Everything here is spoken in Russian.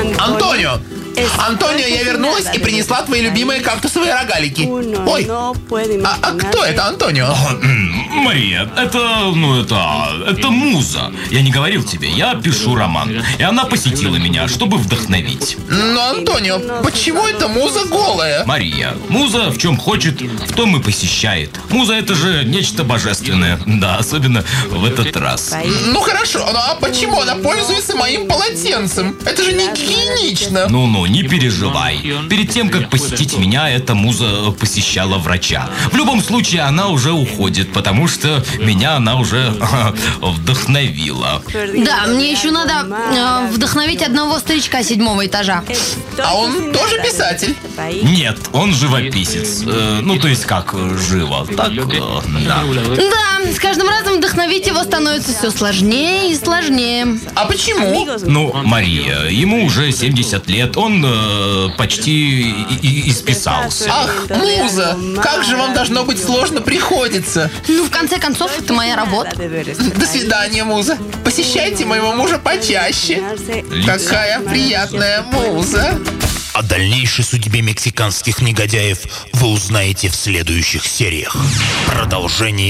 Antonio. Антонио, я вернулась и принесла твои любимые кактусовые рогалики. Ой, а, а кто это Антонио? Мария, это, ну это, это муза. Я не говорил тебе, я пишу роман. И она посетила меня, чтобы вдохновить. Но, Антонио, почему эта муза голая? Мария, муза в чем хочет, в том и посещает. Муза это же нечто божественное. Да, особенно в этот раз. Ну хорошо, ну а почему она пользуется моим полотенцем? Это же не гигиенично. Ну-ну, не переживай. Перед тем, как посетить меня, эта муза посещала врача. В любом случае, она уже уходит, потому что меня она уже вдохновила. Да, мне еще надо э, вдохновить одного старичка седьмого этажа. А он тоже писатель? Нет, он живописец. Э, ну, то есть как живо. Так, э, да. Да, с каждым разом вдохновить его становится все сложнее и сложнее. А почему? Ну, Мария, ему уже 70 лет, он э, почти и- и- исписался. Ах, муза, как же вам должно быть сложно приходится. Ну, в конце концов, это моя работа. До свидания, муза. Посещайте моего мужа почаще. Какая приятная муза. О дальнейшей судьбе мексиканских негодяев вы узнаете в следующих сериях. Продолжение